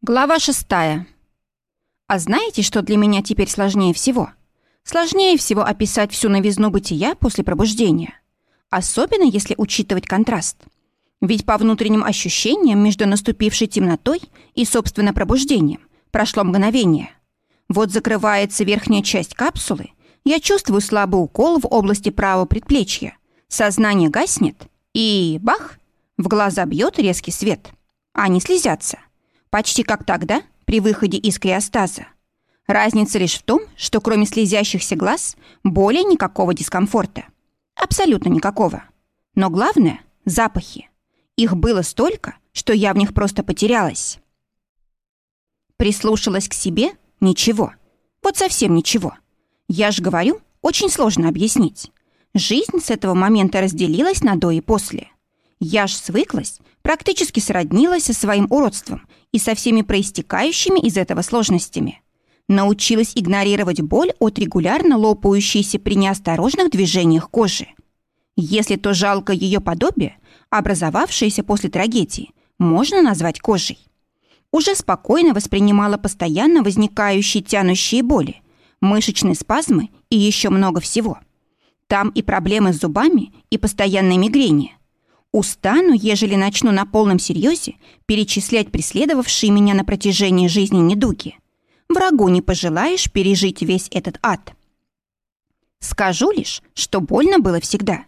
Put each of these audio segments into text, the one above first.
Глава шестая. А знаете, что для меня теперь сложнее всего? Сложнее всего описать всю новизну бытия после пробуждения. Особенно если учитывать контраст. Ведь по внутренним ощущениям между наступившей темнотой и, собственно, пробуждением прошло мгновение. Вот закрывается верхняя часть капсулы, я чувствую слабый укол в области правого предплечья. Сознание гаснет, и бах! В глаза бьет резкий свет. Они слезятся. Почти как тогда, при выходе из криостаза. Разница лишь в том, что кроме слезящихся глаз, более никакого дискомфорта. Абсолютно никакого. Но главное — запахи. Их было столько, что я в них просто потерялась. Прислушалась к себе — ничего. Вот совсем ничего. Я ж говорю, очень сложно объяснить. Жизнь с этого момента разделилась на до и после. Я ж свыклась, практически сроднилась со своим уродством и со всеми проистекающими из этого сложностями. Научилась игнорировать боль от регулярно лопающейся при неосторожных движениях кожи. Если то жалко ее подобие, образовавшееся после трагедии, можно назвать кожей. Уже спокойно воспринимала постоянно возникающие тянущие боли, мышечные спазмы и еще много всего. Там и проблемы с зубами, и постоянные мигрени. Устану, ежели начну на полном серьезе перечислять преследовавшие меня на протяжении жизни недуги. Врагу не пожелаешь пережить весь этот ад. Скажу лишь, что больно было всегда.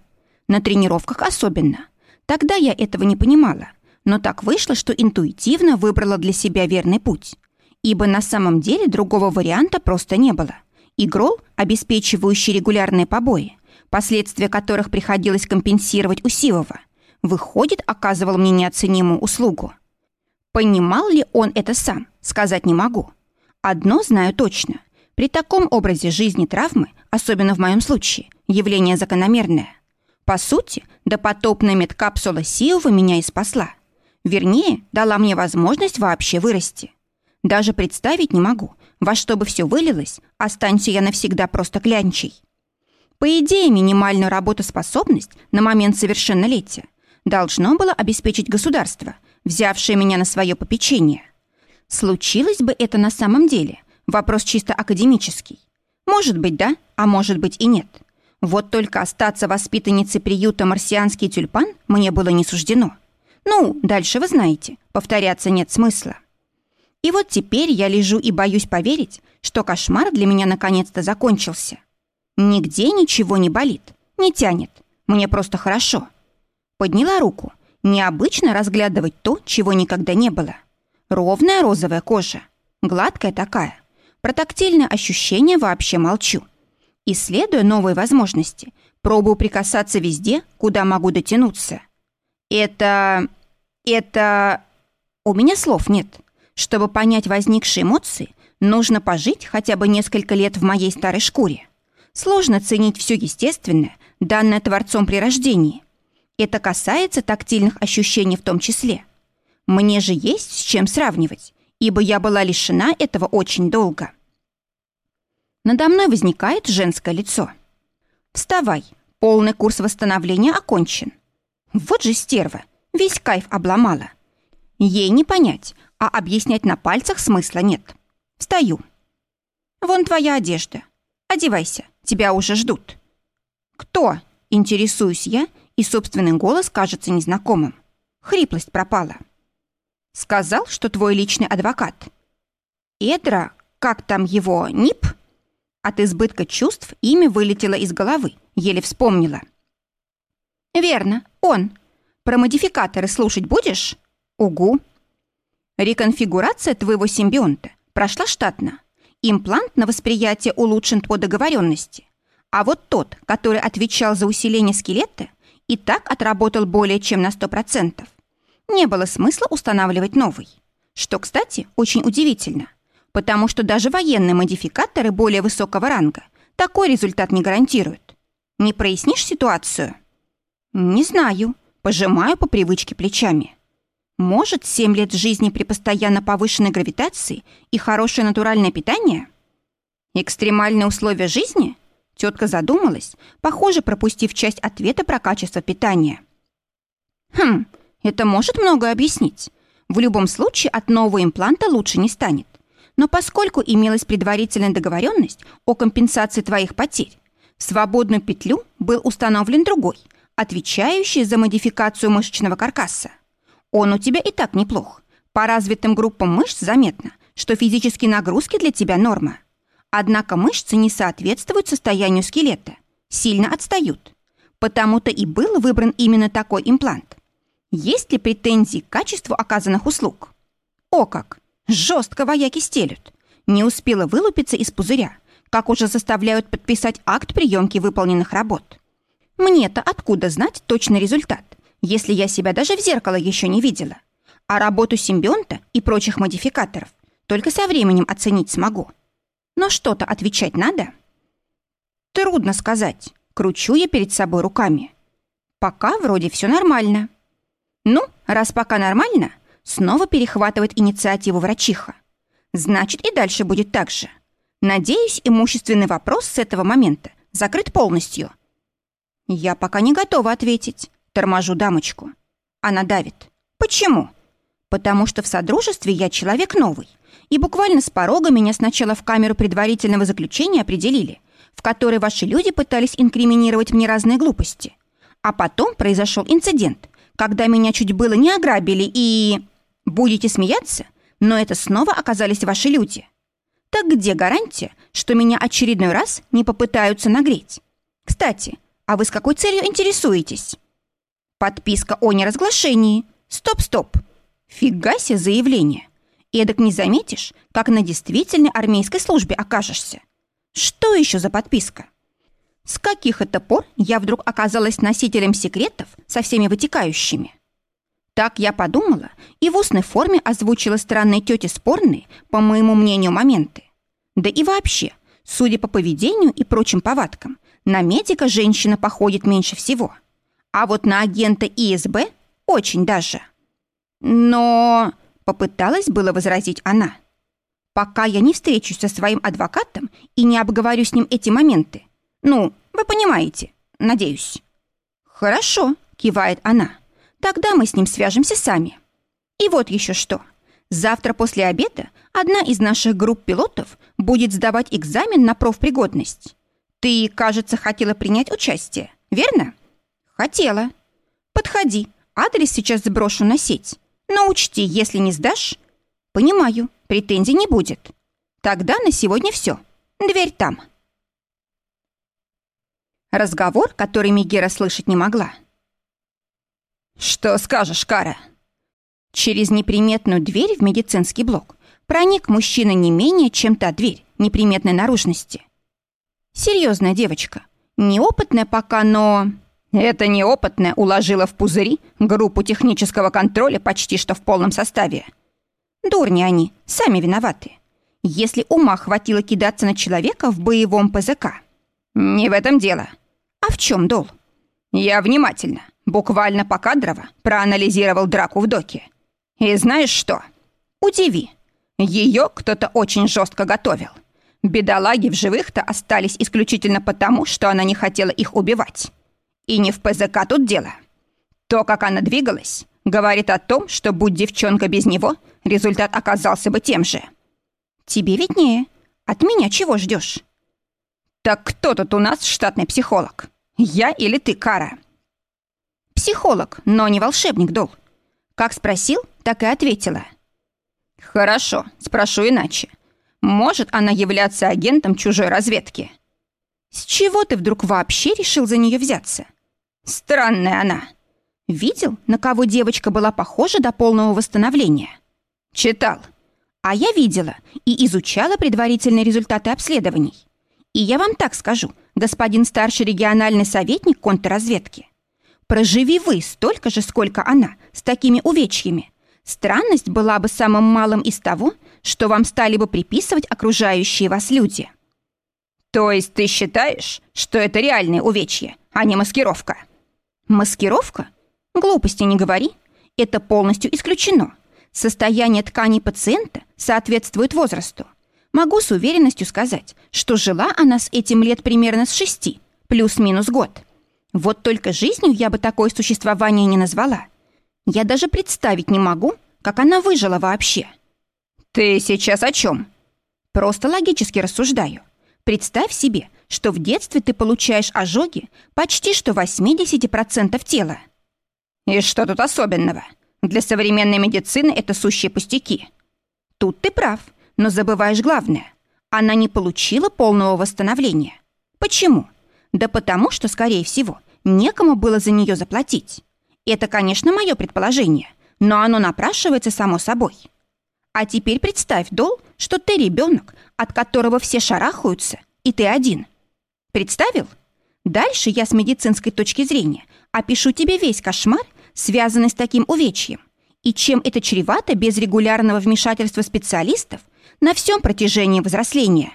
На тренировках особенно. Тогда я этого не понимала, но так вышло, что интуитивно выбрала для себя верный путь. Ибо на самом деле другого варианта просто не было. Игрол, обеспечивающий регулярные побои, последствия которых приходилось компенсировать у выходит, оказывал мне неоценимую услугу. Понимал ли он это сам, сказать не могу. Одно знаю точно. При таком образе жизни травмы, особенно в моем случае, явление закономерное. По сути, допотопная медкапсула Сиова меня и спасла. Вернее, дала мне возможность вообще вырасти. Даже представить не могу, во что бы все вылилось, останься я навсегда просто клянчей. По идее, минимальную работоспособность на момент совершеннолетия должно было обеспечить государство, взявшее меня на свое попечение. Случилось бы это на самом деле? Вопрос чисто академический. Может быть, да, а может быть и нет. Вот только остаться воспитанницей приюта «Марсианский тюльпан» мне было не суждено. Ну, дальше вы знаете, повторяться нет смысла. И вот теперь я лежу и боюсь поверить, что кошмар для меня наконец-то закончился. Нигде ничего не болит, не тянет. Мне просто хорошо. Подняла руку. Необычно разглядывать то, чего никогда не было. Ровная розовая кожа. Гладкая такая. Про тактильное ощущение вообще молчу. Исследуя новые возможности, пробую прикасаться везде, куда могу дотянуться. Это... это... У меня слов нет. Чтобы понять возникшие эмоции, нужно пожить хотя бы несколько лет в моей старой шкуре. Сложно ценить все естественное, данное Творцом при рождении – это касается тактильных ощущений в том числе. Мне же есть с чем сравнивать, ибо я была лишена этого очень долго. Надо мной возникает женское лицо. «Вставай, полный курс восстановления окончен». Вот же стерва, весь кайф обломала. Ей не понять, а объяснять на пальцах смысла нет. Встаю. «Вон твоя одежда. Одевайся, тебя уже ждут». «Кто?» — интересуюсь я и собственный голос кажется незнакомым. Хриплость пропала. «Сказал, что твой личный адвокат». «Эдра, как там его, НИП?» От избытка чувств имя вылетело из головы, еле вспомнила. «Верно, он. Про модификаторы слушать будешь?» «Угу». Реконфигурация твоего симбионта прошла штатно. Имплант на восприятие улучшен по договоренности. А вот тот, который отвечал за усиление скелета, и так отработал более чем на 100%. Не было смысла устанавливать новый. Что, кстати, очень удивительно, потому что даже военные модификаторы более высокого ранга такой результат не гарантируют. Не прояснишь ситуацию? Не знаю. Пожимаю по привычке плечами. Может, 7 лет жизни при постоянно повышенной гравитации и хорошее натуральное питание? Экстремальные условия жизни? Тетка задумалась, похоже, пропустив часть ответа про качество питания. «Хм, это может многое объяснить. В любом случае от нового импланта лучше не станет. Но поскольку имелась предварительная договоренность о компенсации твоих потерь, в свободную петлю был установлен другой, отвечающий за модификацию мышечного каркаса. Он у тебя и так неплох. По развитым группам мышц заметно, что физические нагрузки для тебя норма. Однако мышцы не соответствуют состоянию скелета, сильно отстают. Потому-то и был выбран именно такой имплант. Есть ли претензии к качеству оказанных услуг? О как! Жестко вояки стелют. Не успела вылупиться из пузыря, как уже заставляют подписать акт приемки выполненных работ. Мне-то откуда знать точный результат, если я себя даже в зеркало еще не видела? А работу симбионта и прочих модификаторов только со временем оценить смогу. Но что-то отвечать надо? Трудно сказать. Кручу я перед собой руками. Пока вроде все нормально. Ну, раз пока нормально, снова перехватывает инициативу врачиха. Значит, и дальше будет так же. Надеюсь, имущественный вопрос с этого момента закрыт полностью. Я пока не готова ответить. Торможу дамочку. Она давит. Почему? Потому что в содружестве я человек новый. И буквально с порога меня сначала в камеру предварительного заключения определили – в которой ваши люди пытались инкриминировать мне разные глупости. А потом произошел инцидент, когда меня чуть было не ограбили и... Будете смеяться, но это снова оказались ваши люди. Так где гарантия, что меня очередной раз не попытаются нагреть? Кстати, а вы с какой целью интересуетесь? Подписка о неразглашении. Стоп-стоп. Фига себе заявление. Эдак не заметишь, как на действительной армейской службе окажешься. Что еще за подписка? С каких это пор я вдруг оказалась носителем секретов со всеми вытекающими? Так я подумала и в устной форме озвучила странной тете спорные, по моему мнению, моменты. Да и вообще, судя по поведению и прочим повадкам, на медика женщина походит меньше всего. А вот на агента ИСБ очень даже. Но попыталась было возразить она – пока я не встречусь со своим адвокатом и не обговорю с ним эти моменты. Ну, вы понимаете, надеюсь». «Хорошо», — кивает она. «Тогда мы с ним свяжемся сами». И вот еще что. Завтра после обеда одна из наших групп пилотов будет сдавать экзамен на профпригодность. Ты, кажется, хотела принять участие, верно? Хотела. Подходи, адрес сейчас сброшу на сеть. Но учти, если не сдашь... Понимаю, Претензий не будет. Тогда на сегодня все. Дверь там. Разговор, который Мегера слышать не могла. «Что скажешь, Кара?» Через неприметную дверь в медицинский блок проник мужчина не менее, чем та дверь неприметной наружности. Серьезная девочка. Неопытная пока, но... Это неопытная уложила в пузыри группу технического контроля почти что в полном составе. Дурни они, сами виноваты. Если ума хватило кидаться на человека в боевом ПЗК. Не в этом дело. А в чем дол? Я внимательно, буквально покадрово, проанализировал драку в доке. И знаешь что? Удиви. Ее кто-то очень жестко готовил. Бедолаги в живых-то остались исключительно потому, что она не хотела их убивать. И не в ПЗК тут дело. То, как она двигалась, говорит о том, что будь девчонка без него — результат оказался бы тем же. Тебе виднее. От меня чего ждешь? Так кто тут у нас штатный психолог? Я или ты, Кара? Психолог, но не волшебник, Дол. Как спросил, так и ответила. Хорошо, спрошу иначе. Может она являться агентом чужой разведки? С чего ты вдруг вообще решил за нее взяться? Странная она. Видел, на кого девочка была похожа до полного восстановления? Читал. А я видела и изучала предварительные результаты обследований. И я вам так скажу, господин старший региональный советник контрразведки. Проживи вы столько же, сколько она, с такими увечьями. Странность была бы самым малым из того, что вам стали бы приписывать окружающие вас люди. То есть ты считаешь, что это реальные увечья, а не маскировка? Маскировка? Глупости не говори. Это полностью исключено. Состояние тканей пациента соответствует возрасту. Могу с уверенностью сказать, что жила она с этим лет примерно с шести, плюс-минус год. Вот только жизнью я бы такое существование не назвала. Я даже представить не могу, как она выжила вообще. Ты сейчас о чем? Просто логически рассуждаю. Представь себе, что в детстве ты получаешь ожоги почти что 80% тела. И что тут особенного? Для современной медицины это сущие пустяки. Тут ты прав, но забываешь главное. Она не получила полного восстановления. Почему? Да потому что, скорее всего, некому было за нее заплатить. Это, конечно, мое предположение, но оно напрашивается само собой. А теперь представь, Дол, что ты ребенок, от которого все шарахаются, и ты один. Представил? Дальше я с медицинской точки зрения опишу тебе весь кошмар, связанный с таким увечьем, и чем это чревато без регулярного вмешательства специалистов на всем протяжении взросления.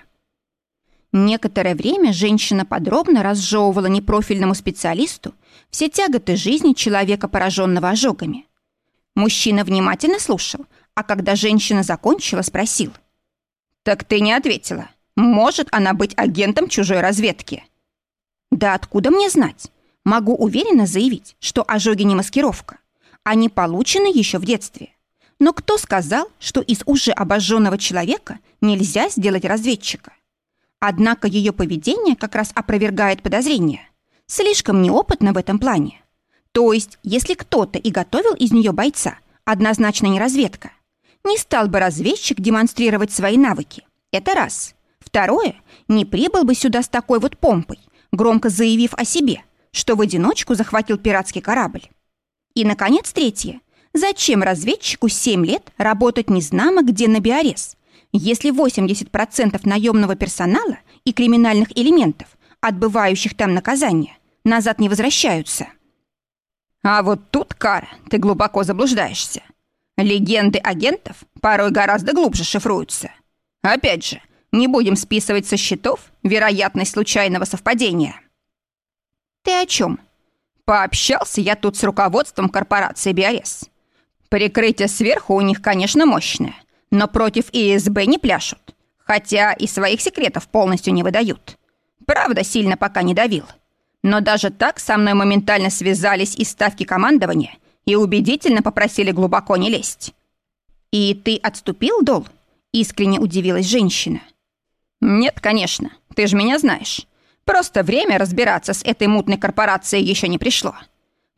Некоторое время женщина подробно разжевывала непрофильному специалисту все тяготы жизни человека, пораженного ожогами. Мужчина внимательно слушал, а когда женщина закончила, спросил. «Так ты не ответила. Может она быть агентом чужой разведки?» «Да откуда мне знать? Могу уверенно заявить, что ожоги не маскировка. Они получены еще в детстве. Но кто сказал, что из уже обожженного человека нельзя сделать разведчика? Однако ее поведение как раз опровергает подозрения. Слишком неопытна в этом плане. То есть, если кто-то и готовил из нее бойца, однозначно не разведка. Не стал бы разведчик демонстрировать свои навыки. Это раз. Второе, не прибыл бы сюда с такой вот помпой, громко заявив о себе, что в одиночку захватил пиратский корабль. И, наконец, третье. Зачем разведчику 7 лет работать незнамо где на Биорез, если 80% наемного персонала и криминальных элементов, отбывающих там наказание, назад не возвращаются. А вот тут, Кара, ты глубоко заблуждаешься. Легенды агентов порой гораздо глубже шифруются. Опять же, не будем списывать со счетов вероятность случайного совпадения. Ты о чем? Пообщался я тут с руководством корпорации Биорез. Прикрытие сверху у них, конечно, мощное но против ИСБ не пляшут, хотя и своих секретов полностью не выдают. Правда, сильно пока не давил. Но даже так со мной моментально связались из ставки командования и убедительно попросили глубоко не лезть. «И ты отступил, Дол?» — искренне удивилась женщина. «Нет, конечно, ты же меня знаешь. Просто время разбираться с этой мутной корпорацией еще не пришло.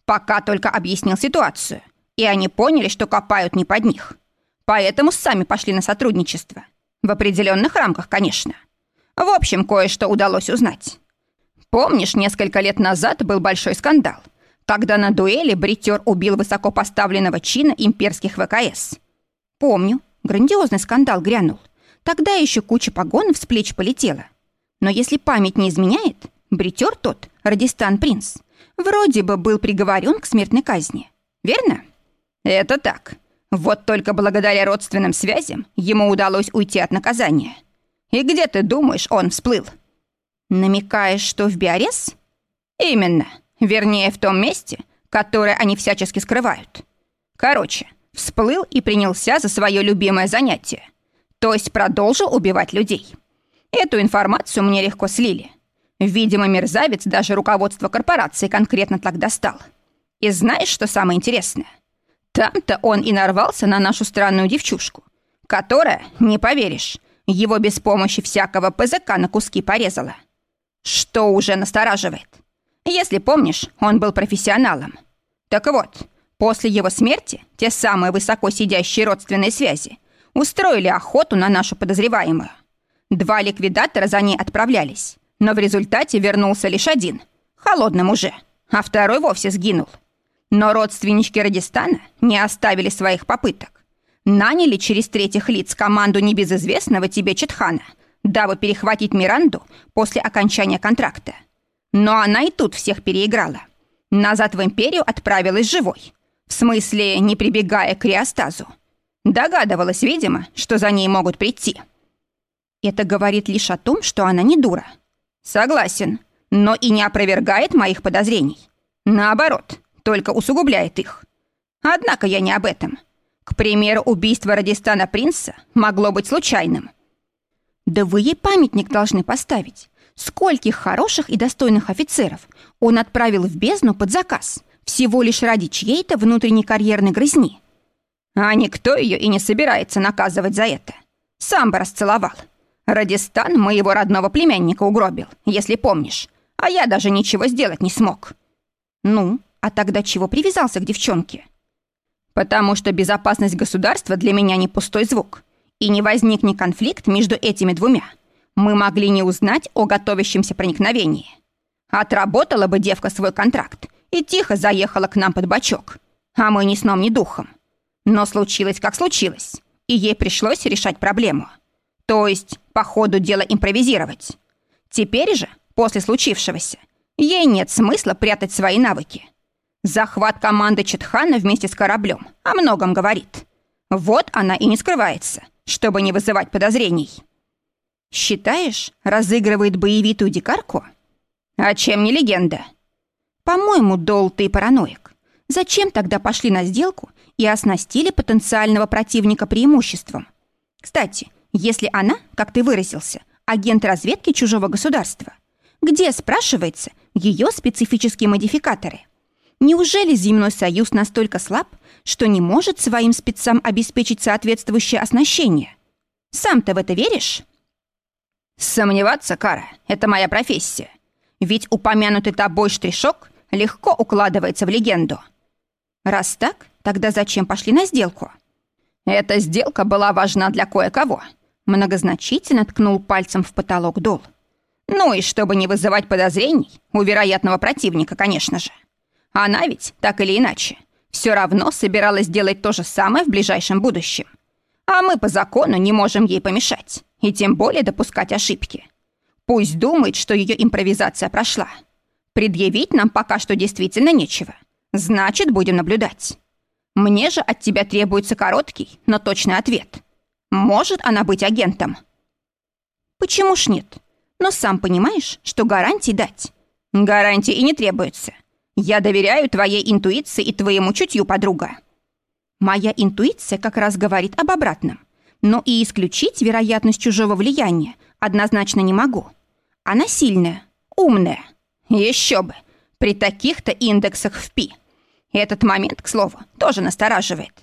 Пока только объяснил ситуацию, и они поняли, что копают не под них. Поэтому сами пошли на сотрудничество. В определенных рамках, конечно. В общем, кое-что удалось узнать. Помнишь, несколько лет назад был большой скандал, когда на дуэли бритер убил высокопоставленного чина имперских ВКС? Помню. Грандиозный скандал грянул. Тогда еще куча погонов с плеч полетела. Но если память не изменяет, бритер тот, Радистан Принц, вроде бы был приговорен к смертной казни. Верно? Это так. Вот только благодаря родственным связям ему удалось уйти от наказания. И где, ты думаешь, он всплыл? Намекаешь, что в Биорез? Именно. Вернее, в том месте, которое они всячески скрывают. Короче, всплыл и принялся за свое любимое занятие. То есть продолжил убивать людей. Эту информацию мне легко слили. Видимо, мерзавец даже руководство корпорации конкретно так достал. И знаешь, что самое интересное? Там-то он и нарвался на нашу странную девчушку, которая, не поверишь, его без помощи всякого ПЗК на куски порезала. Что уже настораживает. Если помнишь, он был профессионалом. Так вот, после его смерти те самые высоко сидящие родственные связи устроили охоту на нашу подозреваемую. Два ликвидатора за ней отправлялись, но в результате вернулся лишь один, холодным уже, а второй вовсе сгинул. Но родственнички Радистана не оставили своих попыток. Наняли через третьих лиц команду небезызвестного тебе Четхана, дабы перехватить Миранду после окончания контракта. Но она и тут всех переиграла. Назад в Империю отправилась живой. В смысле, не прибегая к криостазу. Догадывалась, видимо, что за ней могут прийти. Это говорит лишь о том, что она не дура. Согласен, но и не опровергает моих подозрений. Наоборот, только усугубляет их. Однако я не об этом. К примеру, убийство Радистана Принца могло быть случайным. Да вы ей памятник должны поставить. Скольких хороших и достойных офицеров он отправил в бездну под заказ, всего лишь ради чьей-то внутренней карьерной грызни. А никто ее и не собирается наказывать за это. Сам бы расцеловал. Радистан моего родного племянника угробил, если помнишь. А я даже ничего сделать не смог. Ну, а тогда чего привязался к девчонке? Потому что безопасность государства для меня не пустой звук. И не возник ни конфликт между этими двумя. Мы могли не узнать о готовящемся проникновении. Отработала бы девка свой контракт и тихо заехала к нам под бочок. А мы ни сном, ни духом. Но случилось, как случилось, и ей пришлось решать проблему. То есть, по ходу дела импровизировать. Теперь же, после случившегося, ей нет смысла прятать свои навыки. Захват команды Четхана вместе с кораблем о многом говорит. Вот она и не скрывается, чтобы не вызывать подозрений. Считаешь, разыгрывает боевитую дикарку? А чем не легенда? По-моему, Дол, ты параноик. Зачем тогда пошли на сделку и оснастили потенциального противника преимуществом? Кстати, если она, как ты выразился, агент разведки чужого государства, где, спрашивается, ее специфические модификаторы? Неужели земной союз настолько слаб, что не может своим спецам обеспечить соответствующее оснащение? Сам-то в это веришь? Сомневаться, Кара, это моя профессия. Ведь упомянутый тобой штришок легко укладывается в легенду. Раз так, тогда зачем пошли на сделку? Эта сделка была важна для кое-кого. Многозначительно ткнул пальцем в потолок Дол. Ну и чтобы не вызывать подозрений у вероятного противника, конечно же. Она ведь, так или иначе, все равно собиралась делать то же самое в ближайшем будущем. А мы по закону не можем ей помешать, и тем более допускать ошибки. Пусть думает, что ее импровизация прошла. Предъявить нам пока что действительно нечего. Значит, будем наблюдать. Мне же от тебя требуется короткий, но точный ответ. Может она быть агентом? Почему ж нет? Но сам понимаешь, что гарантий дать. Гарантии и не требуется. Я доверяю твоей интуиции и твоему чутью, подруга. Моя интуиция как раз говорит об обратном. Но и исключить вероятность чужого влияния однозначно не могу. Она сильная, умная. Еще бы. При таких-то индексах в ПИ. Этот момент, к слову, тоже настораживает.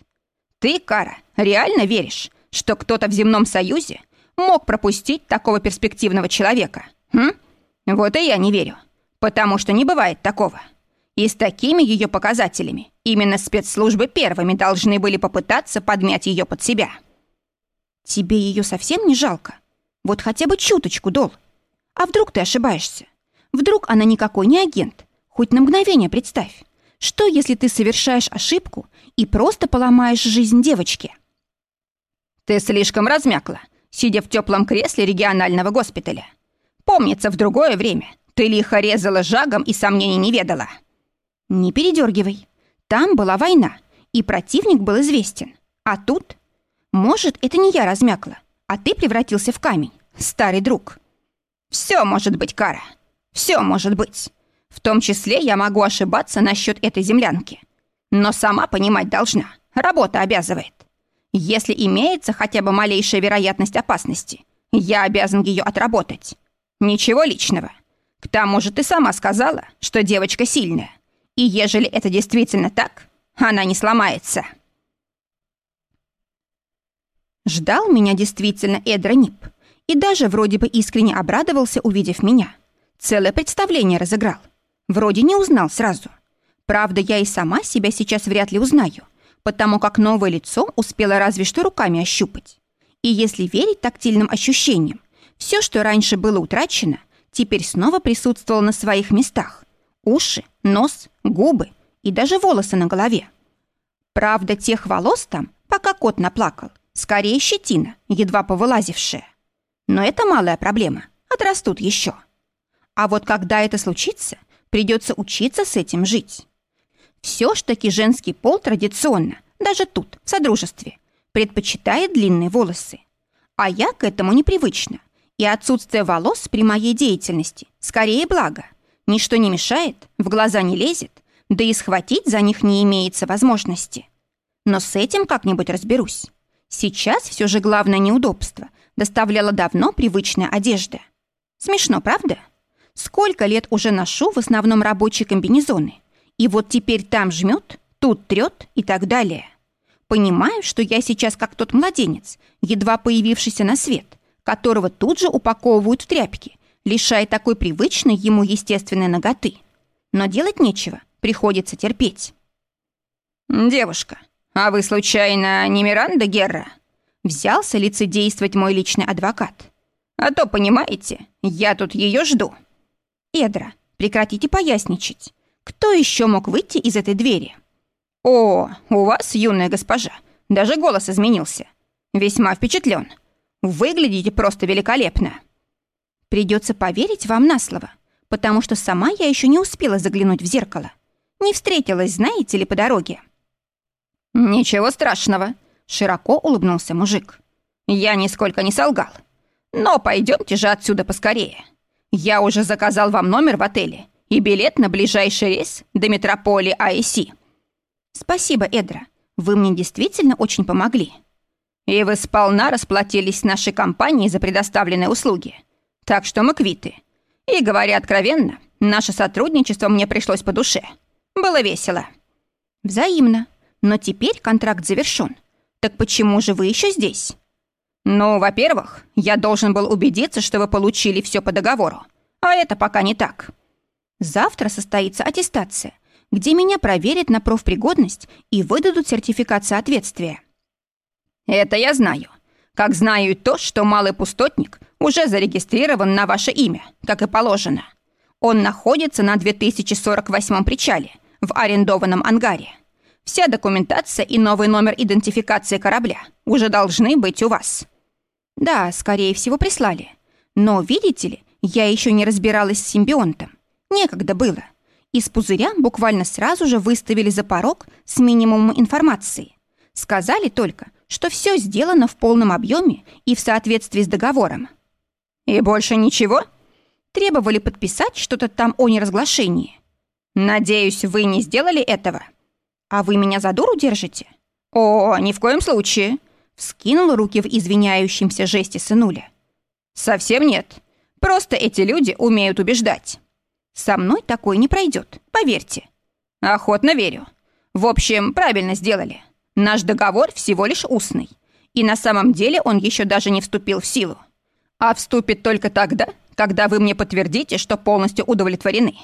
Ты, Кара, реально веришь, что кто-то в земном союзе мог пропустить такого перспективного человека? Хм? Вот и я не верю. Потому что не бывает такого. И с такими ее показателями именно спецслужбы первыми должны были попытаться подмять ее под себя. Тебе ее совсем не жалко? Вот хотя бы чуточку, Дол. А вдруг ты ошибаешься? Вдруг она никакой не агент? Хоть на мгновение представь. Что, если ты совершаешь ошибку и просто поломаешь жизнь девочки? Ты слишком размякла, сидя в теплом кресле регионального госпиталя. Помнится, в другое время ты лихо резала жагом и сомнений не ведала. Не передергивай. Там была война, и противник был известен. А тут... Может, это не я размякла, а ты превратился в камень, старый друг. Все может быть, Кара. Все может быть. В том числе я могу ошибаться насчет этой землянки. Но сама понимать должна. Работа обязывает. Если имеется хотя бы малейшая вероятность опасности, я обязан ее отработать. Ничего личного. К тому же ты сама сказала, что девочка сильная. И ежели это действительно так, она не сломается. Ждал меня действительно Эдра Нип. И даже вроде бы искренне обрадовался, увидев меня. Целое представление разыграл. Вроде не узнал сразу. Правда, я и сама себя сейчас вряд ли узнаю, потому как новое лицо успела разве что руками ощупать. И если верить тактильным ощущениям, все, что раньше было утрачено, теперь снова присутствовало на своих местах. Уши, нос, губы и даже волосы на голове. Правда, тех волос там, пока кот наплакал, скорее щетина, едва повылазившая. Но это малая проблема, отрастут еще. А вот когда это случится, придется учиться с этим жить. Все ж таки женский пол традиционно, даже тут, в Содружестве, предпочитает длинные волосы. А я к этому непривычна. И отсутствие волос при моей деятельности скорее благо. Ничто не мешает, в глаза не лезет, да и схватить за них не имеется возможности. Но с этим как-нибудь разберусь. Сейчас все же главное неудобство доставляла давно привычная одежда. Смешно, правда? Сколько лет уже ношу в основном рабочие комбинезоны. И вот теперь там жмет, тут трет и так далее. Понимаю, что я сейчас как тот младенец, едва появившийся на свет, которого тут же упаковывают в тряпки, лишая такой привычной ему естественной ноготы. Но делать нечего, приходится терпеть. «Девушка, а вы, случайно, не Миранда Герра?» Взялся лицедействовать мой личный адвокат. «А то, понимаете, я тут ее жду». «Эдра, прекратите поясничать. Кто еще мог выйти из этой двери?» «О, у вас, юная госпожа, даже голос изменился. Весьма впечатлен. Выглядите просто великолепно». «Придется поверить вам на слово, потому что сама я еще не успела заглянуть в зеркало. Не встретилась, знаете ли, по дороге». «Ничего страшного», — широко улыбнулся мужик. «Я нисколько не солгал. Но пойдемте же отсюда поскорее. Я уже заказал вам номер в отеле и билет на ближайший рейс до метрополии Айси». «Спасибо, Эдра. Вы мне действительно очень помогли». «И вы сполна расплатились с нашей компанией за предоставленные услуги. Так что мы квиты. И, говоря откровенно, наше сотрудничество мне пришлось по душе. Было весело». «Взаимно. Но теперь контракт завершён. Так почему же вы еще здесь?» «Ну, во-первых, я должен был убедиться, что вы получили все по договору. А это пока не так». «Завтра состоится аттестация где меня проверят на профпригодность и выдадут сертификат соответствия. Это я знаю. Как знаю и то, что малый пустотник уже зарегистрирован на ваше имя, как и положено. Он находится на 2048 причале, в арендованном ангаре. Вся документация и новый номер идентификации корабля уже должны быть у вас. Да, скорее всего, прислали. Но, видите ли, я еще не разбиралась с симбионтом. Некогда было. Из пузыря буквально сразу же выставили за порог с минимумом информации. Сказали только, что все сделано в полном объеме и в соответствии с договором. И больше ничего? Требовали подписать что-то там о неразглашении. Надеюсь, вы не сделали этого? А вы меня за дуру держите? О, ни в коем случае. Вскинул руки в извиняющемся жесте сынуля. Совсем нет. Просто эти люди умеют убеждать. Со мной такое не пройдет, поверьте. Охотно верю. В общем, правильно сделали. Наш договор всего лишь устный. И на самом деле он еще даже не вступил в силу. А вступит только тогда, когда вы мне подтвердите, что полностью удовлетворены.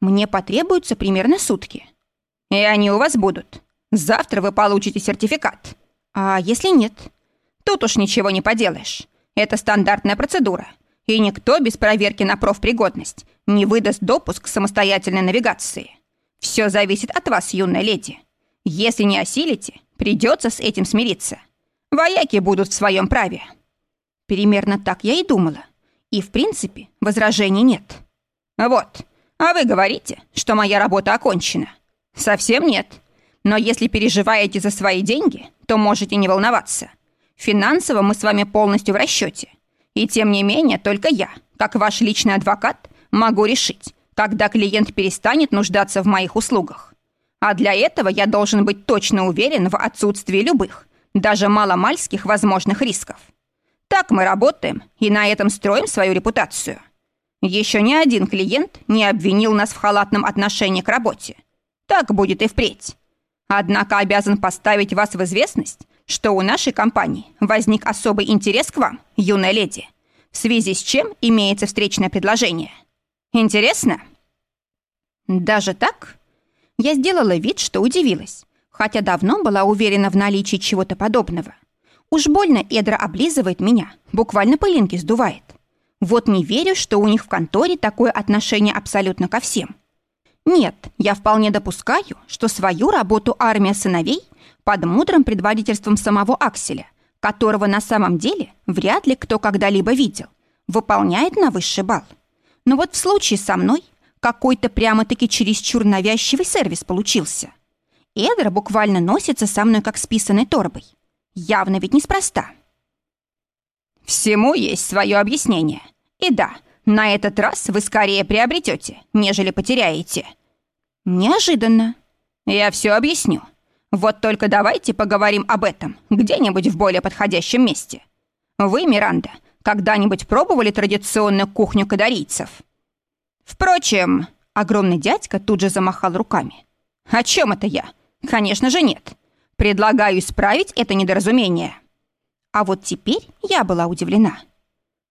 Мне потребуются примерно сутки. И они у вас будут. Завтра вы получите сертификат. А если нет? Тут уж ничего не поделаешь. Это стандартная процедура. И никто без проверки на профпригодность не выдаст допуск к самостоятельной навигации. Все зависит от вас, юная леди. Если не осилите, придется с этим смириться. Вояки будут в своем праве. Примерно так я и думала. И, в принципе, возражений нет. Вот. А вы говорите, что моя работа окончена. Совсем нет. Но если переживаете за свои деньги, то можете не волноваться. Финансово мы с вами полностью в расчете. И тем не менее, только я, как ваш личный адвокат, могу решить, когда клиент перестанет нуждаться в моих услугах. А для этого я должен быть точно уверен в отсутствии любых, даже маломальских возможных рисков. Так мы работаем и на этом строим свою репутацию. Еще ни один клиент не обвинил нас в халатном отношении к работе. Так будет и впредь. Однако обязан поставить вас в известность, что у нашей компании возник особый интерес к вам, юная леди, в связи с чем имеется встречное предложение. Интересно? Даже так? Я сделала вид, что удивилась, хотя давно была уверена в наличии чего-то подобного. Уж больно Эдра облизывает меня, буквально пылинки сдувает. Вот не верю, что у них в конторе такое отношение абсолютно ко всем. Нет, я вполне допускаю, что свою работу армия сыновей под мудрым предводительством самого Акселя, которого на самом деле вряд ли кто когда-либо видел, выполняет на высший балл. Но вот в случае со мной какой-то прямо-таки чересчур навязчивый сервис получился. Эдра буквально носится со мной как с писаной торбой. Явно ведь неспроста. Всему есть свое объяснение. И да, на этот раз вы скорее приобретете, нежели потеряете. Неожиданно. Я все объясню. Вот только давайте поговорим об этом где-нибудь в более подходящем месте. Вы, Миранда, когда-нибудь пробовали традиционную кухню кадарийцев? Впрочем, огромный дядька тут же замахал руками. О чем это я? Конечно же нет. Предлагаю исправить это недоразумение». А вот теперь я была удивлена.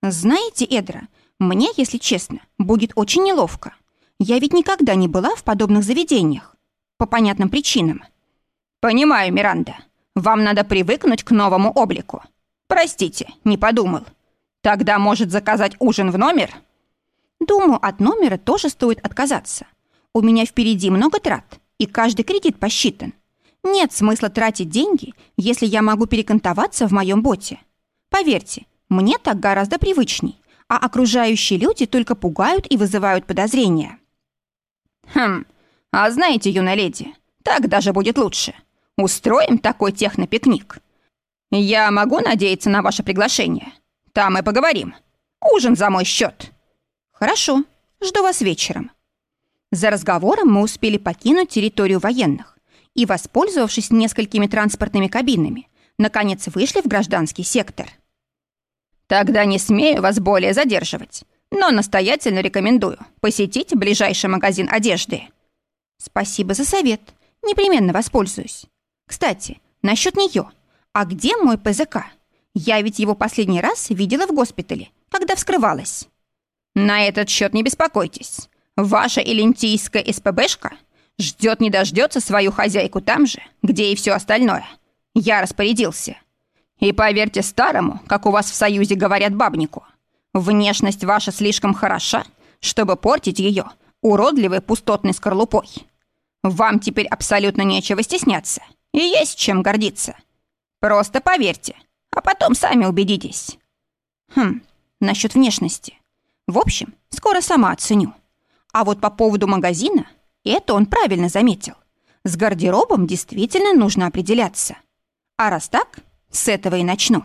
Знаете, Эдра, мне, если честно, будет очень неловко. Я ведь никогда не была в подобных заведениях. По понятным причинам. Понимаю, Миранда. Вам надо привыкнуть к новому облику. Простите, не подумал. Тогда, может, заказать ужин в номер? Думаю, от номера тоже стоит отказаться. У меня впереди много трат, и каждый кредит посчитан. Нет смысла тратить деньги, если я могу перекантоваться в моем боте. Поверьте, мне так гораздо привычней, а окружающие люди только пугают и вызывают подозрения. Хм, а знаете, юная леди, так даже будет лучше. Устроим такой технопикник. Я могу надеяться на ваше приглашение? Там и поговорим. Ужин за мой счет. Хорошо, жду вас вечером. За разговором мы успели покинуть территорию военных и, воспользовавшись несколькими транспортными кабинами, наконец вышли в гражданский сектор. Тогда не смею вас более задерживать, но настоятельно рекомендую посетить ближайший магазин одежды. Спасибо за совет. Непременно воспользуюсь. Кстати, насчет нее. А где мой ПЗК? Я ведь его последний раз видела в госпитале, когда вскрывалась. На этот счет не беспокойтесь. Ваша элентийская СПБшка ждет не дождется свою хозяйку там же, где и все остальное. Я распорядился. И поверьте старому, как у вас в Союзе говорят бабнику, внешность ваша слишком хороша, чтобы портить ее уродливой пустотной скорлупой. Вам теперь абсолютно нечего стесняться и есть чем гордиться. Просто поверьте, а потом сами убедитесь. Хм, насчет внешности. В общем, скоро сама оценю. А вот по поводу магазина, это он правильно заметил. С гардеробом действительно нужно определяться. А раз так, с этого и начну.